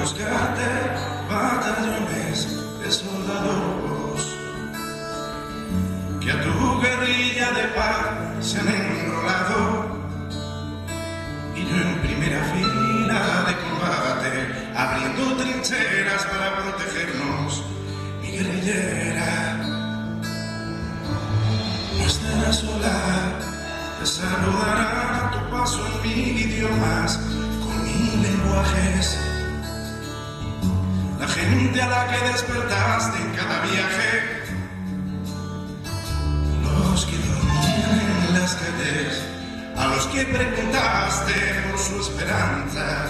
buscarte batallones de soldados que a tu guerrilla de paz se han enrolado. Y yo en primera fila de combate abriendo trincheras para protegernos mi guerrillera. No estará sola te saludarán a tu paso en mil idiomas con mil lenguajes gente a la que despertaste en cada viaje los que dormían en las calles, a los que preguntaste por su esperanza,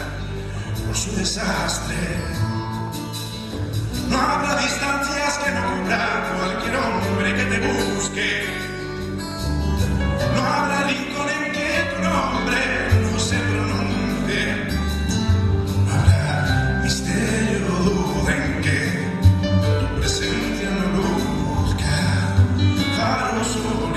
por su desastre. No habrá distancias que no cubra cualquier hombre que te busque. i'm a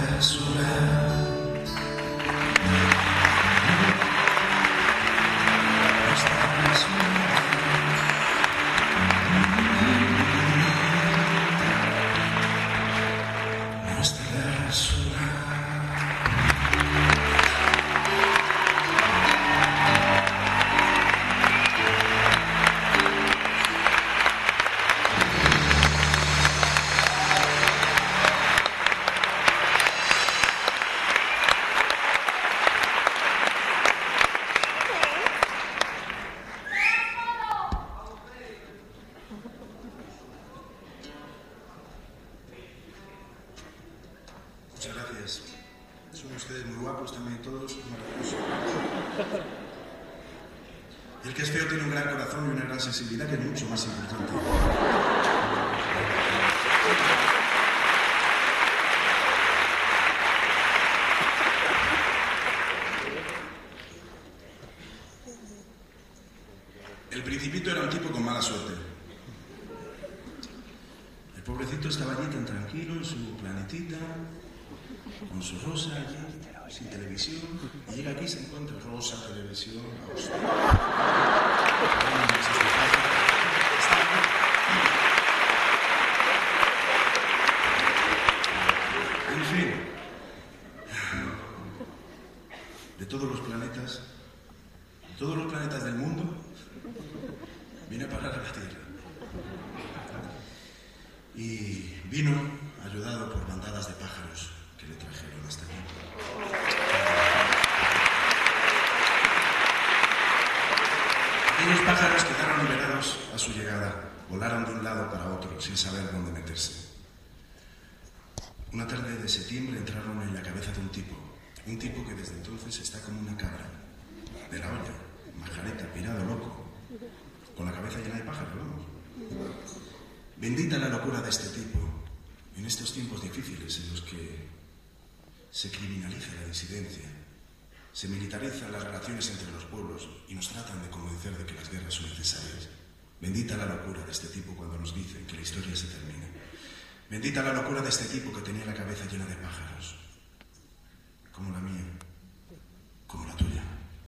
No Muchas gracias. Son ustedes muy guapos también, todos maravillosos. El que es feo tiene un gran corazón y una gran sensibilidad que es mucho más importante. El principito era un tipo con mala suerte. El pobrecito estaba allí tan tranquilo en su planetita, con su rosa allí, sin televisión, y llega aquí y se encuentra rosa, televisión. En fin, de todos los planetas, todos los planetas del mundo, viene a parar a la Tierra. Y vino ayudado por bandadas de pájaros que le trajeron hasta aquí. Aquellos pájaros quedaron liberados a su llegada, volaron de un lado para otro sin saber dónde meterse. Una tarde de septiembre entraron en la cabeza de un tipo, Un tipo que desde entonces está como una cabra. De la olla, majareta, pirado, loco. Con la cabeza llena de pájaros, vamos. Bendita la locura de este tipo en estos tiempos difíciles en los que se criminaliza la disidencia, se militarizan las relaciones entre los pueblos y nos tratan de convencer de que las guerras son necesarias. Bendita la locura de este tipo cuando nos dicen que la historia se termina. Bendita la locura de este tipo que tenía la cabeza llena de pájaros, como la mía.